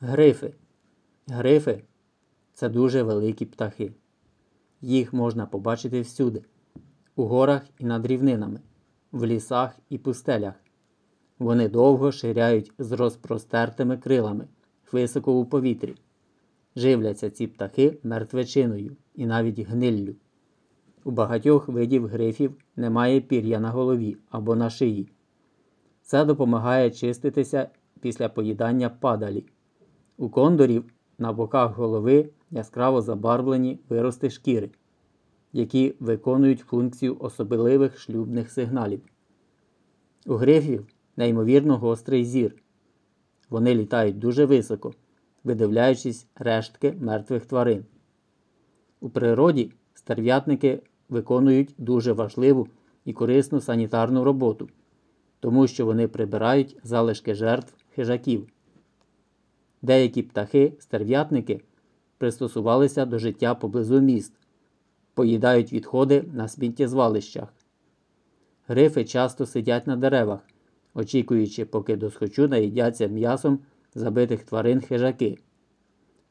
Грифи. Грифи це дуже великі птахи. Їх можна побачити всюди, у горах і над рівнинами, в лісах і пустелях. Вони довго ширяють з розпростертими крилами, високо у повітрі. Живляться ці птахи мертвечиною і навіть гниллю. У багатьох видів грифів немає пір'я на голові або на шиї. Це допомагає чиститися після поїдання падалі. У кондорів на боках голови яскраво забарвлені вирости шкіри, які виконують функцію особливих шлюбних сигналів. У грифів неймовірно гострий зір. Вони літають дуже високо, видивляючись рештки мертвих тварин. У природі стерв'ятники виконують дуже важливу і корисну санітарну роботу, тому що вони прибирають залишки жертв хижаків. Деякі птахи, стерв'ятники, пристосувалися до життя поблизу міст, поїдають відходи на сміттєзвалищах. Грифи часто сидять на деревах, очікуючи, поки досхочу наїдяться м'ясом забитих тварин хижаки.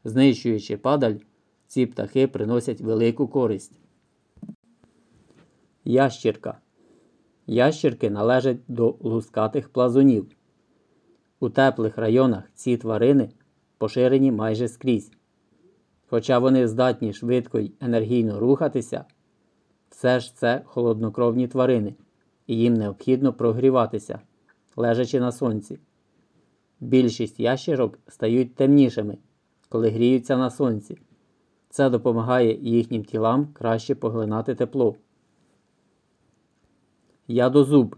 Знищуючи падаль, ці птахи приносять велику користь. Ящірка. Ящірки належать до лускатих плазунів. У теплих районах ці тварини поширені майже скрізь. Хоча вони здатні швидко й енергійно рухатися, все ж це холоднокровні тварини, і їм необхідно прогріватися, лежачи на сонці. Більшість ящерок стають темнішими, коли гріються на сонці. Це допомагає їхнім тілам краще поглинати тепло. Ядозуб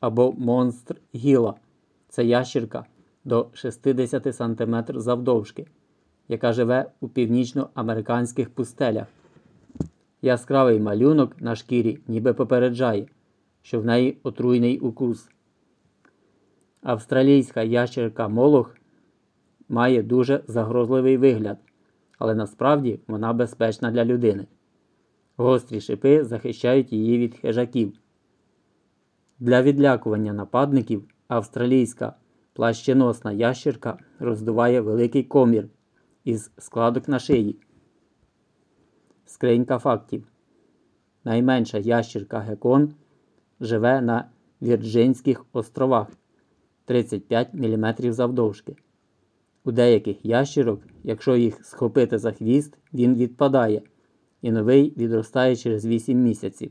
або монстр гіла це ящірка до 60 см завдовжки, яка живе у північноамериканських пустелях. Яскравий малюнок на шкірі ніби попереджає, що в неї отруйний укус. Австралійська ящерка Молох має дуже загрозливий вигляд, але насправді вона безпечна для людини. Гострі шипи захищають її від хижаків. Для відлякування нападників австралійська плащеносна ящерка роздуває великий комір із складок на шиї. Скринька фактів. Найменша ящерка гекон живе на Вірджинських островах 35 мм завдовжки. У деяких ящерок, якщо їх схопити за хвіст, він відпадає, і новий відростає через 8 місяців.